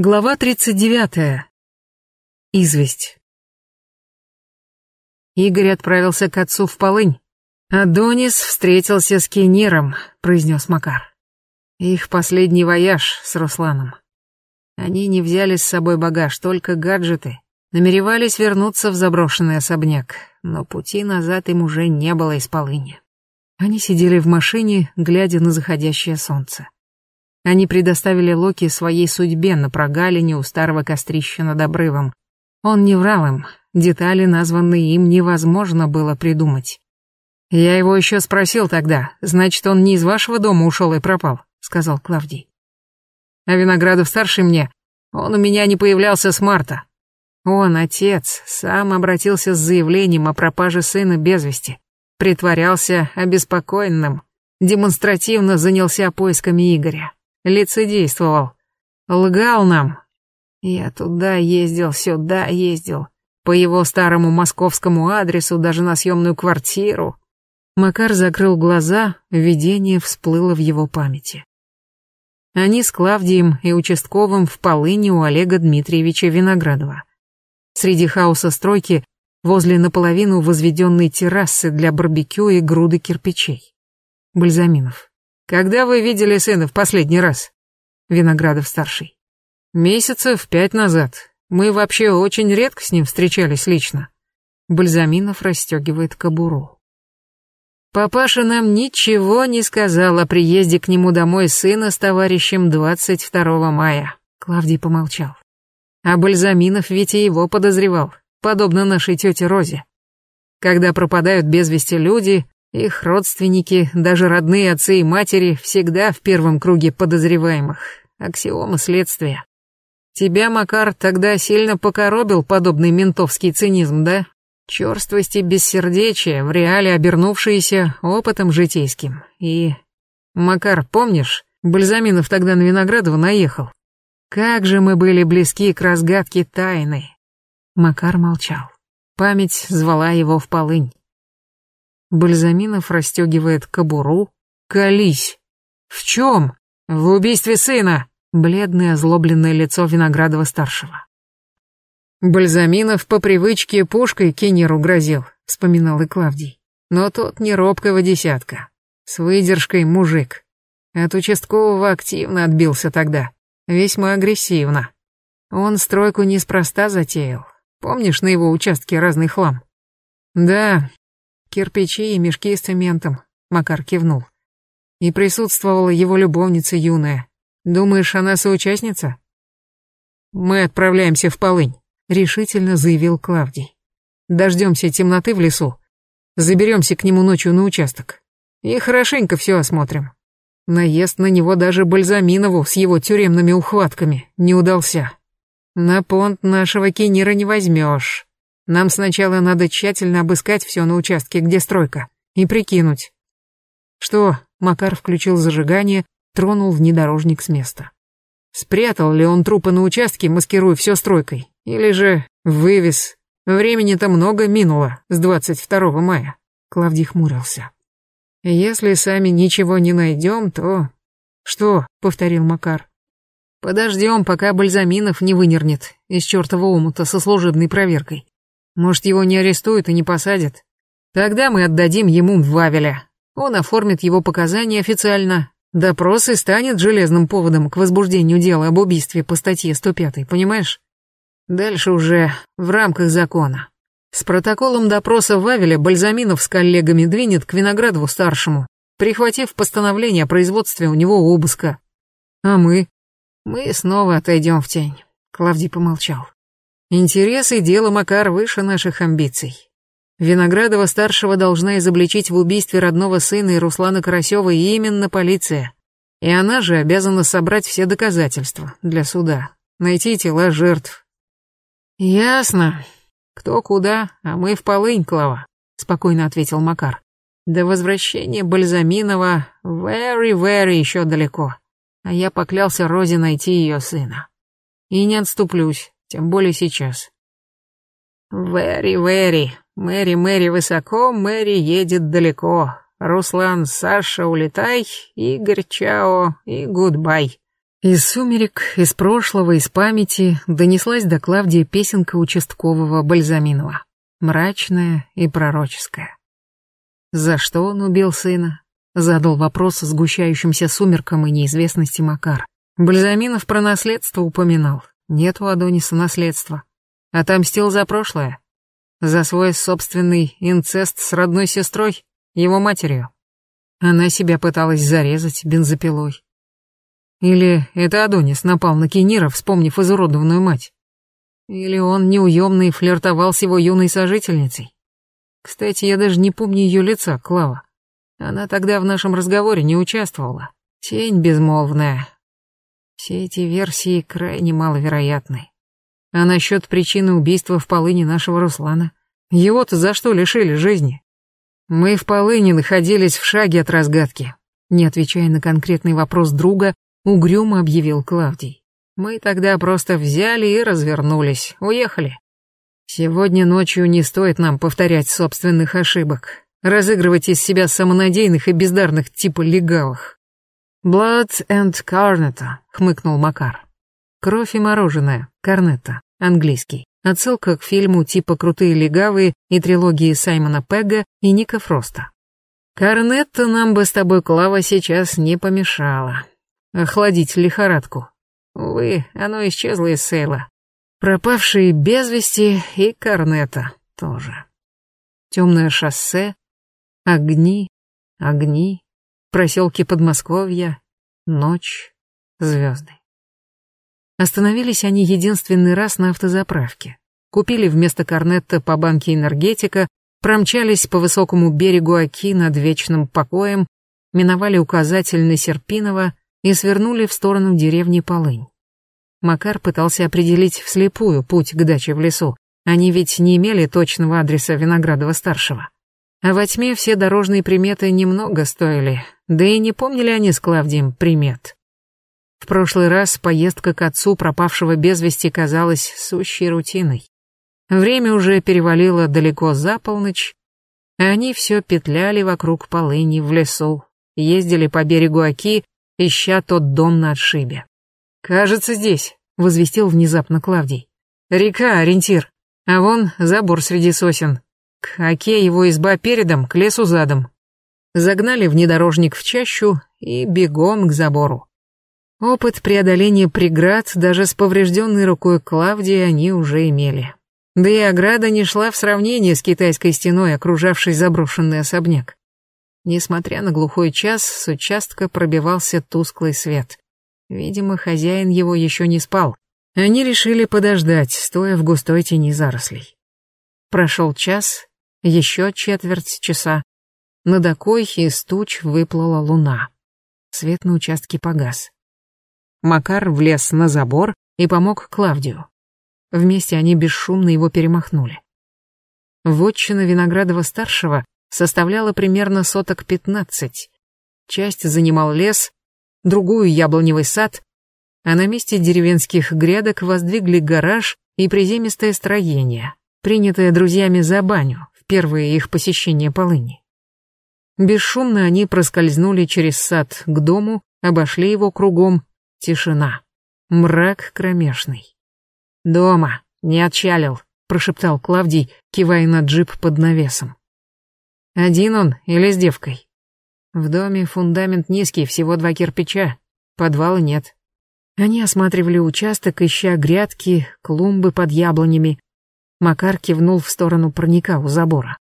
Глава 39. Известь. Игорь отправился к отцу в полынь. «Адонис встретился с Кениром», — произнес Макар. «Их последний вояж с Русланом. Они не взяли с собой багаж, только гаджеты. Намеревались вернуться в заброшенный особняк, но пути назад им уже не было из полыни. Они сидели в машине, глядя на заходящее солнце. Они предоставили Локи своей судьбе на прогалине у старого кострища над обрывом. Он не врал им, детали, названные им, невозможно было придумать. «Я его еще спросил тогда, значит, он не из вашего дома ушел и пропал», — сказал Клавдий. «А Виноградов-старший мне, он у меня не появлялся с марта. Он, отец, сам обратился с заявлением о пропаже сына без вести, притворялся обеспокоенным, демонстративно занялся поисками Игоря лицедействовал. Лгал нам. Я туда ездил, сюда ездил. По его старому московскому адресу, даже на съемную квартиру. Макар закрыл глаза, видение всплыло в его памяти. Они с Клавдием и участковым в полыне у Олега Дмитриевича Виноградова. Среди хаоса стройки, возле наполовину возведенной террасы для барбекю и груды кирпичей. Бальзаминов. Когда вы видели сына в последний раз? Виноградов-старший. Месяцев пять назад. Мы вообще очень редко с ним встречались лично. Бальзаминов расстегивает кобуру. Папаша нам ничего не сказал о приезде к нему домой сына с товарищем 22 мая. Клавдий помолчал. А Бальзаминов ведь и его подозревал, подобно нашей тете Розе. Когда пропадают без вести люди, их родственники, даже родные отцы и матери, всегда в первом круге подозреваемых. Аксиома следствия. Тебя, Макар, тогда сильно покоробил подобный ментовский цинизм, да? Черствость и бессердечие, в реале обернувшиеся опытом житейским. И... Макар, помнишь, Бальзаминов тогда на Виноградова наехал? Как же мы были близки к разгадке тайны. Макар молчал. Память звала его в полынь. Бальзаминов расстегивает кобуру. «Колись!» «В чем?» «В убийстве сына!» Бледное озлобленное лицо Виноградова-старшего. Бальзаминов по привычке пушкой Кенеру грозил, вспоминал и Клавдий. Но тот не робкого десятка. С выдержкой мужик. От участкового активно отбился тогда. Весьма агрессивно. Он стройку неспроста затеял. Помнишь на его участке разный хлам? Да, Кирпичи и мешки с цементом, Макар кивнул. И присутствовала его любовница юная. Думаешь, она соучастница? Мы отправляемся в полынь, решительно заявил Клавдий. Дождемся темноты в лесу. Заберемся к нему ночью на участок. И хорошенько все осмотрим. Наезд на него даже Бальзаминову с его тюремными ухватками не удался. На понт нашего кинира не возьмешь. Нам сначала надо тщательно обыскать все на участке, где стройка, и прикинуть. Что, Макар включил зажигание, тронул внедорожник с места. Спрятал ли он трупы на участке, маскируя все стройкой? Или же вывез? Времени-то много минуло с 22 мая. Клавдий хмурился. Если сами ничего не найдем, то... Что? Повторил Макар. Подождем, пока Бальзаминов не вынернет из чертова омута со служебной проверкой. Может, его не арестуют и не посадят? Тогда мы отдадим ему Вавеля. Он оформит его показания официально. Допрос и станет железным поводом к возбуждению дела об убийстве по статье 105, понимаешь? Дальше уже в рамках закона. С протоколом допроса Вавеля Бальзаминов с коллегами двинет к Виноградову-старшему, прихватив постановление о производстве у него обыска. А мы? Мы снова отойдем в тень. Клавдий помолчал. Интерес и дело Макар выше наших амбиций. Виноградова-старшего должна изобличить в убийстве родного сына и Руслана Карасева именно полиция. И она же обязана собрать все доказательства для суда, найти тела жертв. «Ясно. Кто куда, а мы в полынь, Клава», — спокойно ответил Макар. «До возвращения Бальзаминова very-very еще далеко, а я поклялся Розе найти ее сына. И не отступлюсь, тем более сейчас. «Very, very. Мэри, Мэри высоко, Мэри едет далеко. Руслан, Саша, улетай. Игорь, чао и гудбай». Из сумерек, из прошлого, из памяти донеслась до Клавдии песенка участкового Бальзаминова, мрачная и пророческая. За что он убил сына? Задал вопрос сгущающимся сумерком и неизвестности Макар. Бальзаминов про наследство упоминал. Нет у Адониса наследства. Отомстил за прошлое. За свой собственный инцест с родной сестрой, его матерью. Она себя пыталась зарезать бензопилой. Или это Адонис напал на Кенира, вспомнив изуродованную мать. Или он неуемный флиртовал с его юной сожительницей. Кстати, я даже не помню ее лица, Клава. Она тогда в нашем разговоре не участвовала. Тень безмолвная. Все эти версии крайне маловероятны. А насчет причины убийства в полыне нашего Руслана? Его-то за что лишили жизни? Мы в полыне находились в шаге от разгадки. Не отвечая на конкретный вопрос друга, угрюмо объявил Клавдий. Мы тогда просто взяли и развернулись, уехали. Сегодня ночью не стоит нам повторять собственных ошибок, разыгрывать из себя самонадеянных и бездарных типа легавых. «Blood and Carneta», — хмыкнул Макар. «Кровь и мороженое, Корнетта, английский. Отсылка к фильму типа «Крутые легавые» и трилогии Саймона Пегга и Ника Фроста. Корнетта нам бы с тобой, Клава, сейчас не помешала. Охладить лихорадку. Увы, оно исчезло из сейла. Пропавшие без вести и Корнета тоже. Темное шоссе, огни, огни, проселки Подмосковья, ночь, звезды. Остановились они единственный раз на автозаправке. Купили вместо Корнетта по банке энергетика, промчались по высокому берегу Оки над вечным покоем, миновали указатель на Серпиново и свернули в сторону деревни Полынь. Макар пытался определить вслепую путь к даче в лесу. Они ведь не имели точного адреса Виноградова-старшего. А во тьме все дорожные приметы немного стоили, да и не помнили они с Клавдием примет. В прошлый раз поездка к отцу пропавшего без вести казалась сущей рутиной. Время уже перевалило далеко за полночь, а они все петляли вокруг полыни в лесу, ездили по берегу Оки, ища тот дом на отшибе. «Кажется, здесь», — возвестил внезапно Клавдий. «Река — ориентир, а вон забор среди сосен. К оке его изба передом, к лесу задом». Загнали внедорожник в чащу и бегом к забору. Опыт преодоления преград даже с поврежденной рукой Клавдии они уже имели. Да и ограда не шла в сравнение с китайской стеной, окружавшей заброшенный особняк. Несмотря на глухой час, с участка пробивался тусклый свет. Видимо, хозяин его еще не спал. Они решили подождать, стоя в густой тени зарослей. Прошел час, еще четверть часа. Над окой из туч выплыла луна. Свет на участке погас. Макар влез на забор и помог Клавдию. Вместе они бесшумно его перемахнули. Вотчина Виноградова-старшего составляла примерно соток пятнадцать. Часть занимал лес, другую яблоневый сад, а на месте деревенских грядок воздвигли гараж и приземистое строение, принятое друзьями за баню в первое их посещение полыни. Бесшумно они проскользнули через сад к дому, обошли его кругом, тишина, мрак кромешный. «Дома, не отчалил», — прошептал Клавдий, кивая на джип под навесом. «Один он или с девкой?» В доме фундамент низкий, всего два кирпича. Подвала нет. Они осматривали участок, ища грядки, клумбы под яблонями. Макар кивнул в сторону парника у забора.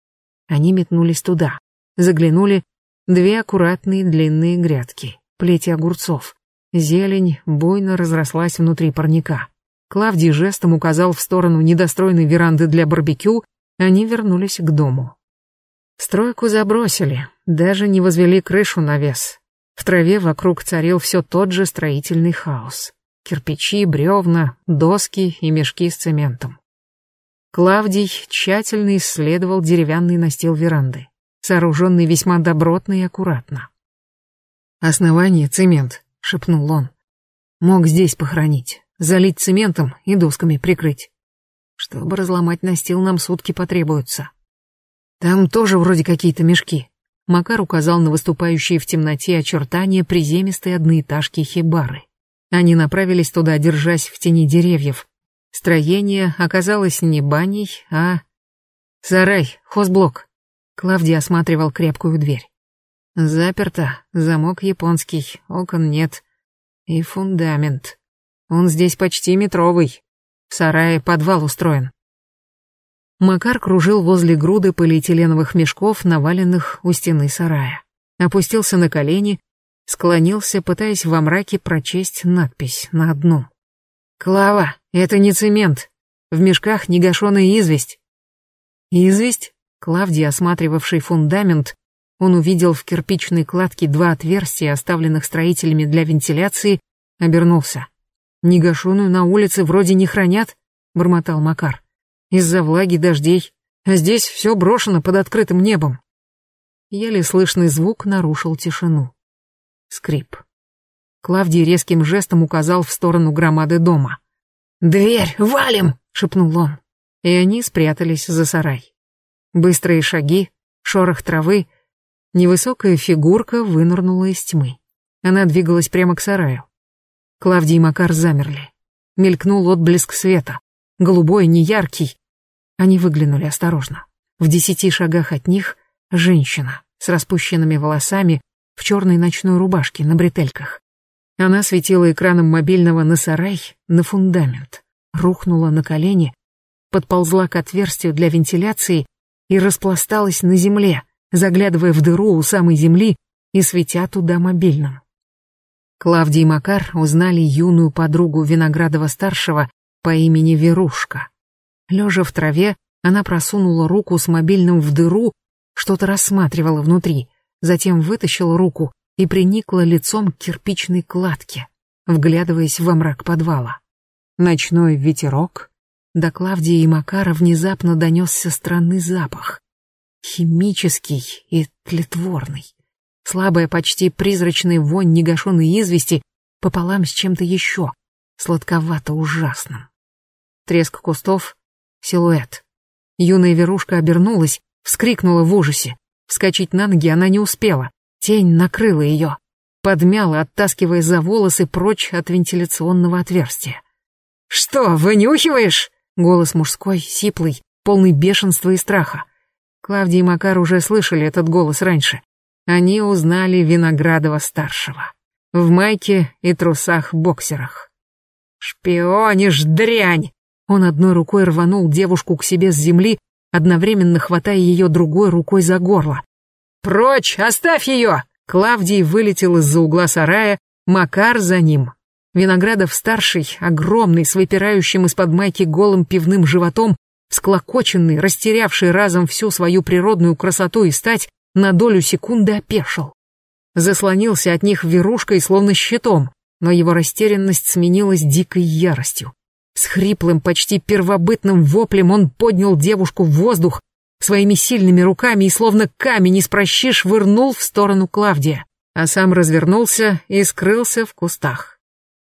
Они метнулись туда. Заглянули. Две аккуратные длинные грядки, плети огурцов. Зелень буйно разрослась внутри парника. Клавдий жестом указал в сторону недостроенной веранды для барбекю, они вернулись к дому. Стройку забросили, даже не возвели крышу на вес. В траве вокруг царил все тот же строительный хаос. Кирпичи, бревна, доски и мешки с цементом. Клавдий тщательно исследовал деревянный настил веранды, сооруженный весьма добротно и аккуратно. «Основание — цемент», — шепнул он. «Мог здесь похоронить, залить цементом и досками прикрыть. Чтобы разломать настил, нам сутки потребуются. Там тоже вроде какие-то мешки. Макар указал на выступающие в темноте очертания приземистой одноэтажки хибары. Они направились туда, держась в тени деревьев. Строение оказалось не баней, а... Сарай, хозблок. Клавдий осматривал крепкую дверь. Заперто, замок японский, окон нет. И фундамент. Он здесь почти метровый. В сарае подвал устроен. Макар кружил возле груды полиэтиленовых мешков, наваленных у стены сарая. Опустился на колени, склонился, пытаясь во мраке прочесть надпись на одном. «Клава, это не цемент. В мешках негашеная известь». «Известь?» Клавдий, осматривавший фундамент, он увидел в кирпичной кладке два отверстия, оставленных строителями для вентиляции, обернулся. «Негашеную на улице вроде не хранят», — бормотал Макар из-за влаги дождей, а здесь все брошено под открытым небом. Еле слышный звук нарушил тишину. Скрип. Клавдий резким жестом указал в сторону громады дома. «Дверь, валим!» — шепнул он. И они спрятались за сарай. Быстрые шаги, шорох травы. Невысокая фигурка вынырнула из тьмы. Она двигалась прямо к сараю. Клавдий и Макар замерли. Мелькнул отблеск света. Голубой, неяркий, они выглянули осторожно. В десяти шагах от них женщина с распущенными волосами в черной ночной рубашке на бретельках. Она светила экраном мобильного на сарай, на фундамент, рухнула на колени, подползла к отверстию для вентиляции и распласталась на земле, заглядывая в дыру у самой земли и светя туда мобильным. Клавдий и Макар узнали юную подругу Виноградова-старшего по имени Верушка. Лежа в траве, она просунула руку с мобильным в дыру, что-то рассматривала внутри, затем вытащила руку и приникла лицом к кирпичной кладке, вглядываясь во мрак подвала. Ночной ветерок. До Клавдии и Макара внезапно донесся странный запах. Химический и тлетворный. Слабая, почти призрачная вонь негашенной извести пополам с чем-то еще, сладковато ужасным. Треск кустов, силуэт. Юная верушка обернулась, вскрикнула в ужасе. Вскочить на ноги она не успела. Тень накрыла ее, подмяла, оттаскивая за волосы прочь от вентиляционного отверстия. «Что, вынюхиваешь?» Голос мужской, сиплый, полный бешенства и страха. Клавдий и Макар уже слышали этот голос раньше. Они узнали Виноградова-старшего. В майке и трусах-боксерах. «Шпионишь, дрянь!» Он одной рукой рванул девушку к себе с земли, одновременно хватая ее другой рукой за горло. «Прочь! Оставь ее!» Клавдий вылетел из-за угла сарая, Макар за ним. Виноградов-старший, огромный, с выпирающим из-под майки голым пивным животом, всклокоченный, растерявший разом всю свою природную красоту и стать, на долю секунды опешил. Заслонился от них верушкой, словно щитом, но его растерянность сменилась дикой яростью. С хриплым, почти первобытным воплем он поднял девушку в воздух, своими сильными руками и словно камень из прощи швырнул в сторону Клавдия, а сам развернулся и скрылся в кустах.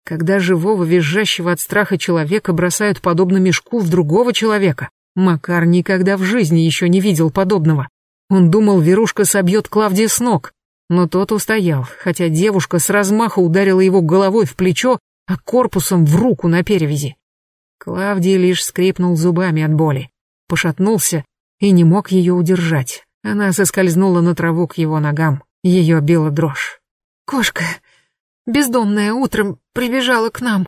Когда живого, визжащего от страха человека бросают подобно мешку в другого человека, Макар никогда в жизни еще не видел подобного. Он думал, Верушка собьет Клавдия с ног, но тот устоял, хотя девушка с размаха ударила его головой в плечо, а корпусом в руку на перевязи. Клавдий лишь скрипнул зубами от боли, пошатнулся и не мог ее удержать. Она соскользнула на траву к его ногам, ее била дрожь. «Кошка, бездомная, утром прибежала к нам.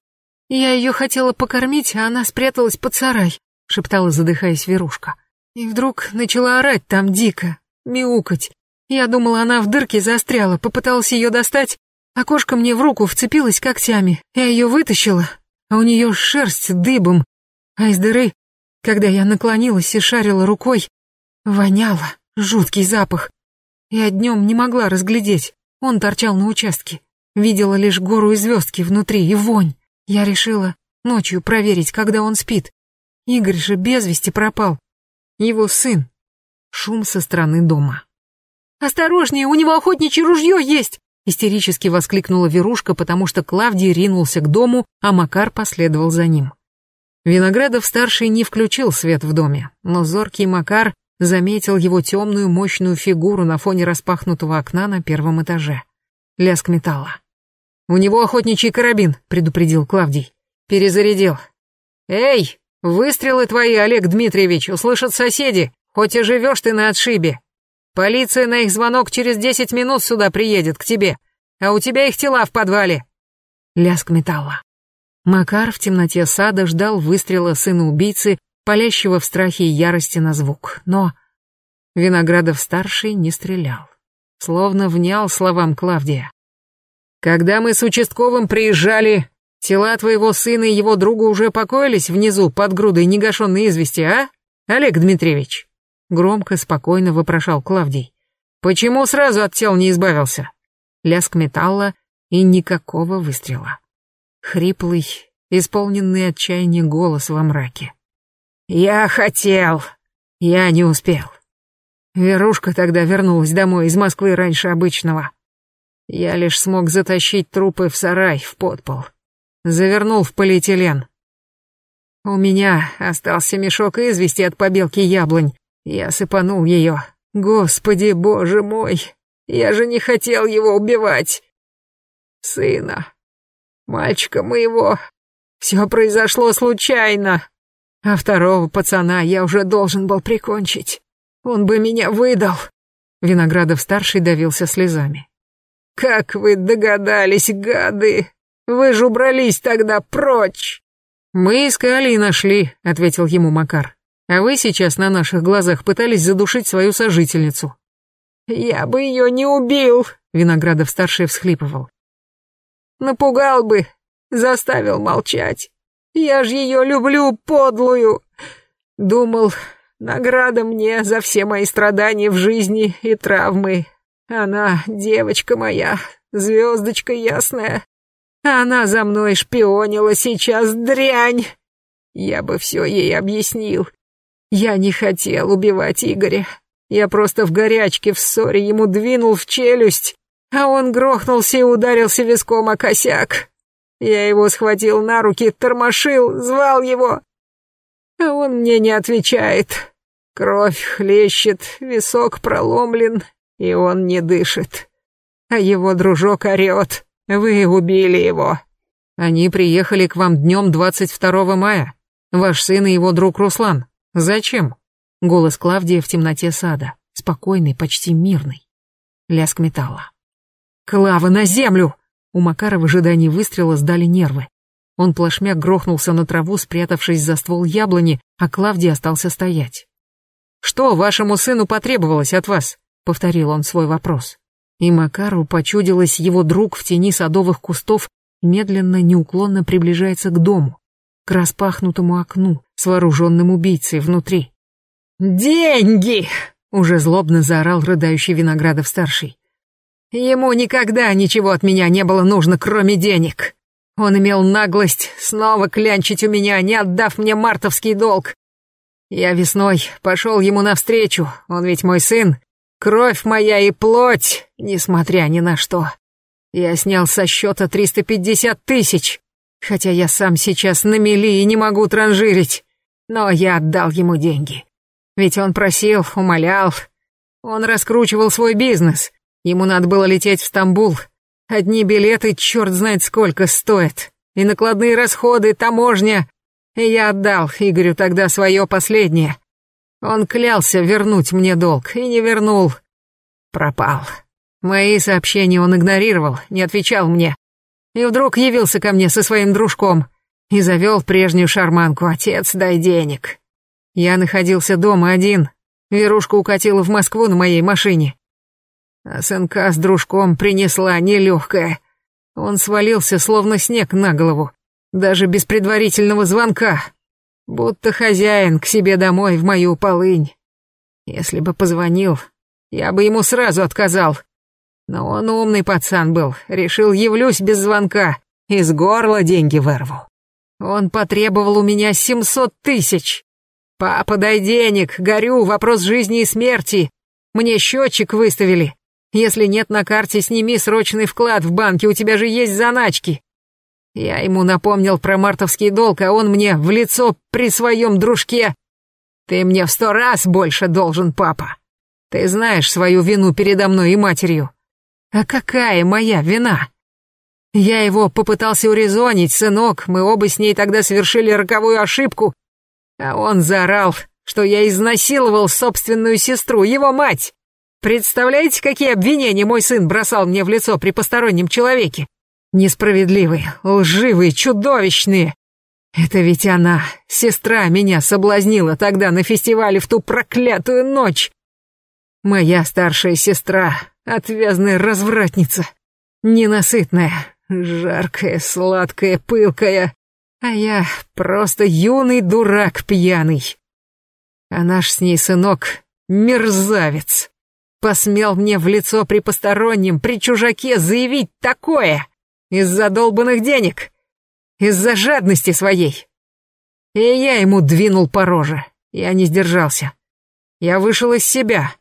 Я ее хотела покормить, а она спряталась под сарай», — шептала, задыхаясь Верушка. И вдруг начала орать там дико, мяукать. Я думала, она в дырке застряла, попыталась ее достать, а кошка мне в руку вцепилась когтями. Я ее вытащила, а у нее шерсть дыбом, а из дыры, когда я наклонилась и шарила рукой, воняло, жуткий запах. Я днем не могла разглядеть, он торчал на участке, видела лишь гору и звездки внутри и вонь. Я решила ночью проверить, когда он спит. Игорь же без вести пропал. Его сын. Шум со стороны дома. «Осторожнее, у него охотничье ружье есть!» Истерически воскликнула Верушка, потому что Клавдий ринулся к дому, а Макар последовал за ним. Виноградов-старший не включил свет в доме, но зоркий Макар заметил его темную мощную фигуру на фоне распахнутого окна на первом этаже. Лязг металла. У него охотничий карабин, предупредил Клавдий. Перезарядил. Эй, выстрелы твои, Олег Дмитриевич, услышат соседи, хоть и живешь ты на отшибе. Полиция на их звонок через десять минут сюда приедет к тебе, а у тебя их тела в подвале. Лязг металла. Макар в темноте сада ждал выстрела сына убийцы, палящего в страхе и ярости на звук, но Виноградов-старший не стрелял, словно внял словам Клавдия. «Когда мы с участковым приезжали, тела твоего сына и его друга уже покоились внизу под грудой негашенной извести, а, Олег Дмитриевич?» Громко, спокойно вопрошал Клавдий. «Почему сразу от тел не избавился?» Лязг металла и никакого выстрела. Хриплый, исполненный отчаяния голос во мраке. «Я хотел. Я не успел. Верушка тогда вернулась домой из Москвы раньше обычного. Я лишь смог затащить трупы в сарай, в подпол. Завернул в полиэтилен. У меня остался мешок извести от побелки яблонь. Я сыпанул ее. Господи, боже мой, я же не хотел его убивать. Сына, мальчика моего. Все произошло случайно. А второго пацана я уже должен был прикончить. Он бы меня выдал. Виноградов-старший давился слезами. «Как вы догадались, гады! Вы же убрались тогда прочь!» «Мы искали и нашли», — ответил ему Макар. «А вы сейчас на наших глазах пытались задушить свою сожительницу». «Я бы ее не убил», — Виноградов-старший всхлипывал. «Напугал бы, заставил молчать. Я ж ее люблю, подлую. Думал, награда мне за все мои страдания в жизни и травмы. Она, девочка моя, звездочка ясная. Она за мной шпионила сейчас, дрянь. Я бы все ей объяснил. Я не хотел убивать Игоря. Я просто в горячке в ссоре ему двинул в челюсть, а он грохнулся и ударился виском о косяк. Я его схватил на руки, тормошил, звал его. А он мне не отвечает. Кровь хлещет, висок проломлен, и он не дышит. А его дружок орет. Вы убили его. Они приехали к вам днем 22 мая. Ваш сын и его друг Руслан. Зачем? Голос Клавдия в темноте сада. Спокойный, почти мирный. Лязг металла. «Клава, на землю!» У Макара в ожидании выстрела сдали нервы. Он плашмя грохнулся на траву, спрятавшись за ствол яблони, а Клавдий остался стоять. «Что вашему сыну потребовалось от вас?» — повторил он свой вопрос. И Макару почудилось его друг в тени садовых кустов медленно, неуклонно приближается к дому, к распахнутому окну с вооруженным убийцей внутри. «Деньги!» — уже злобно заорал рыдающий Виноградов-старший. Ему никогда ничего от меня не было нужно, кроме денег. Он имел наглость снова клянчить у меня, не отдав мне мартовский долг. Я весной пошел ему навстречу, он ведь мой сын, кровь моя и плоть, несмотря ни на что. Я снял со счета 350 тысяч, хотя я сам сейчас на мели и не могу транжирить, но я отдал ему деньги. Ведь он просил, умолял, он раскручивал свой бизнес, Ему надо было лететь в Стамбул. Одни билеты черт знает сколько стоят. И накладные расходы, таможня. И я отдал Игорю тогда свое последнее. Он клялся вернуть мне долг и не вернул. Пропал. Мои сообщения он игнорировал, не отвечал мне. И вдруг явился ко мне со своим дружком и завел прежнюю шарманку «Отец, дай денег». Я находился дома один. Верушка укатила в Москву на моей машине. А сынка с дружком принесла нелегкая. Он свалился, словно снег на голову, даже без предварительного звонка. Будто хозяин к себе домой в мою полынь. Если бы позвонил, я бы ему сразу отказал. Но он умный пацан был, решил явлюсь без звонка, из горла деньги вырву. Он потребовал у меня семьсот тысяч. «Папа, дай денег, горю, вопрос жизни и смерти. Мне счетчик выставили. Если нет на карте, сними срочный вклад в банке, у тебя же есть заначки. Я ему напомнил про мартовский долг, а он мне в лицо при своем дружке. Ты мне в сто раз больше должен, папа. Ты знаешь свою вину передо мной и матерью. А какая моя вина? Я его попытался урезонить, сынок, мы оба с ней тогда совершили роковую ошибку. А он заорал, что я изнасиловал собственную сестру, его мать. Представляете, какие обвинения мой сын бросал мне в лицо при постороннем человеке? Несправедливые, лживые, чудовищные. Это ведь она, сестра, меня соблазнила тогда на фестивале в ту проклятую ночь. Моя старшая сестра, отвязная развратница, ненасытная, жаркая, сладкая, пылкая, а я просто юный дурак пьяный. А наш с ней сынок — мерзавец. Посмел мне в лицо при постороннем, при чужаке заявить такое из-за долбанных денег, из-за жадности своей. И я ему двинул по роже, я не сдержался. Я вышел из себя.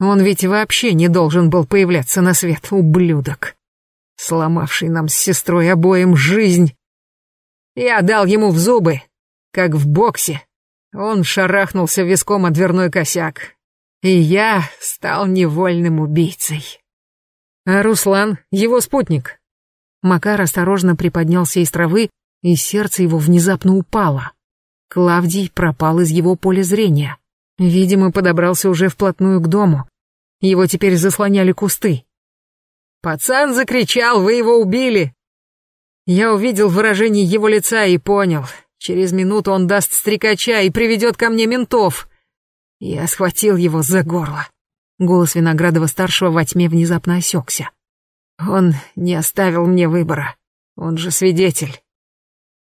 Он ведь вообще не должен был появляться на свет, ублюдок, сломавший нам с сестрой обоим жизнь. Я дал ему в зубы, как в боксе. Он шарахнулся виском о дверной косяк, и я стал невольным убийцей. А Руслан, его спутник. Макар осторожно приподнялся из травы, и сердце его внезапно упало. Клавдий пропал из его поля зрения. Видимо, подобрался уже вплотную к дому. Его теперь заслоняли кусты. «Пацан закричал, вы его убили!» Я увидел выражение его лица и понял. Через минуту он даст стрекача и приведет ко мне ментов. Я схватил его за горло. Голос Виноградова-старшего во тьме внезапно осекся. Он не оставил мне выбора. Он же свидетель.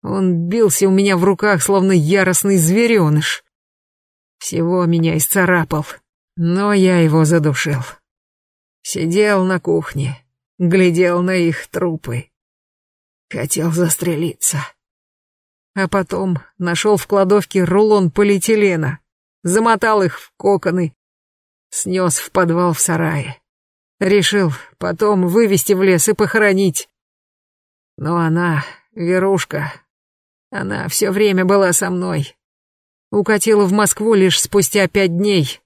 Он бился у меня в руках, словно яростный звереныш. Всего меня исцарапал, но я его задушил. Сидел на кухне, глядел на их трупы. Хотел застрелиться. А потом нашел в кладовке рулон полиэтилена замотал их в коконы, снес в подвал в сарае. Решил потом вывести в лес и похоронить. Но она, Верушка, она все время была со мной. Укатила в Москву лишь спустя пять дней.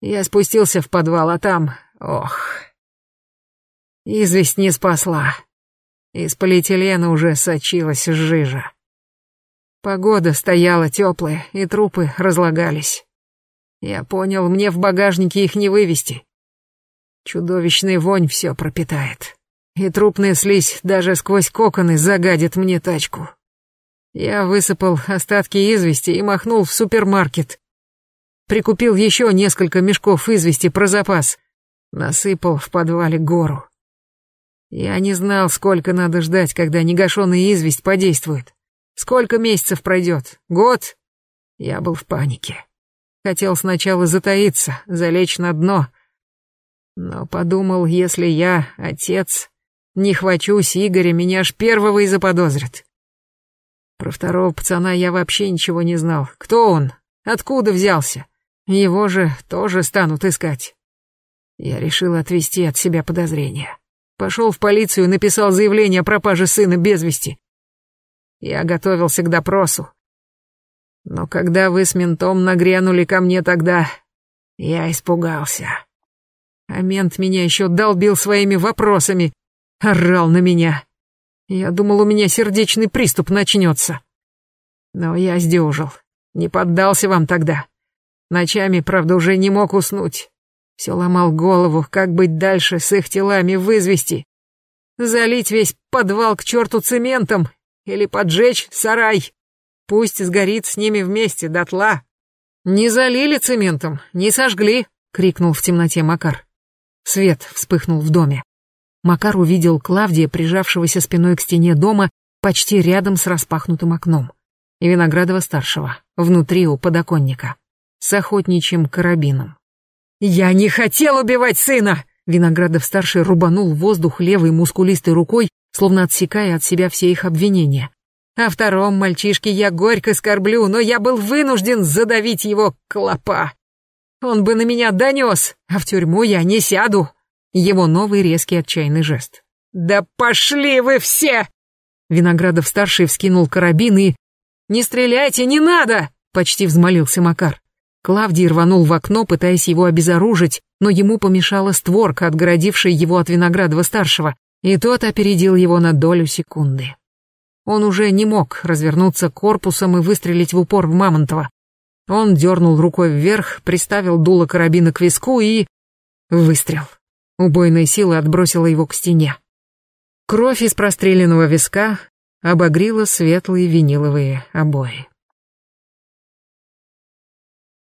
Я спустился в подвал, а там, ох... Известь не спасла. Из полиэтилена уже сочилась жижа. Погода стояла теплая, и трупы разлагались. Я понял, мне в багажнике их не вывести. Чудовищная вонь все пропитает. И трупная слизь даже сквозь коконы загадит мне тачку. Я высыпал остатки извести и махнул в супермаркет. Прикупил еще несколько мешков извести про запас. Насыпал в подвале гору. Я не знал, сколько надо ждать, когда негашенная известь подействует. Сколько месяцев пройдет? Год? Я был в панике. Хотел сначала затаиться, залечь на дно. Но подумал, если я, отец, не хвачусь Игоря, меня аж первого и заподозрят. Про второго пацана я вообще ничего не знал. Кто он? Откуда взялся? Его же тоже станут искать. Я решил отвести от себя подозрения. Пошел в полицию написал заявление о пропаже сына без вести. Я готовился к допросу. Но когда вы с ментом нагрянули ко мне тогда, я испугался. А мент меня еще долбил своими вопросами, орал на меня. Я думал, у меня сердечный приступ начнется. Но я сдюжил, не поддался вам тогда. Ночами, правда, уже не мог уснуть. Все ломал голову, как быть дальше с их телами вызвести. Залить весь подвал к черту цементом или поджечь сарай. Пусть сгорит с ними вместе дотла. Не залили цементом, не сожгли, крикнул в темноте Макар. Свет вспыхнул в доме. Макар увидел Клавдия, прижавшегося спиной к стене дома, почти рядом с распахнутым окном. И Виноградова-старшего, внутри у подоконника, с охотничьим карабином. «Я не хотел убивать сына!» Виноградов-старший рубанул воздух левой мускулистой рукой, словно отсекая от себя все их обвинения. О втором мальчишке я горько скорблю, но я был вынужден задавить его клопа. Он бы на меня донес, а в тюрьму я не сяду. Его новый резкий отчаянный жест. «Да пошли вы все!» Виноградов-старший вскинул карабин и... «Не стреляйте, не надо!» — почти взмолился Макар. Клавдий рванул в окно, пытаясь его обезоружить, но ему помешала створка, отгородившая его от Виноградова-старшего, и тот опередил его на долю секунды. Он уже не мог развернуться корпусом и выстрелить в упор в Мамонтова. Он дернул рукой вверх, приставил дуло карабина к виску и... Выстрел. Убойная сила отбросила его к стене. Кровь из простреленного виска обогрила светлые виниловые обои.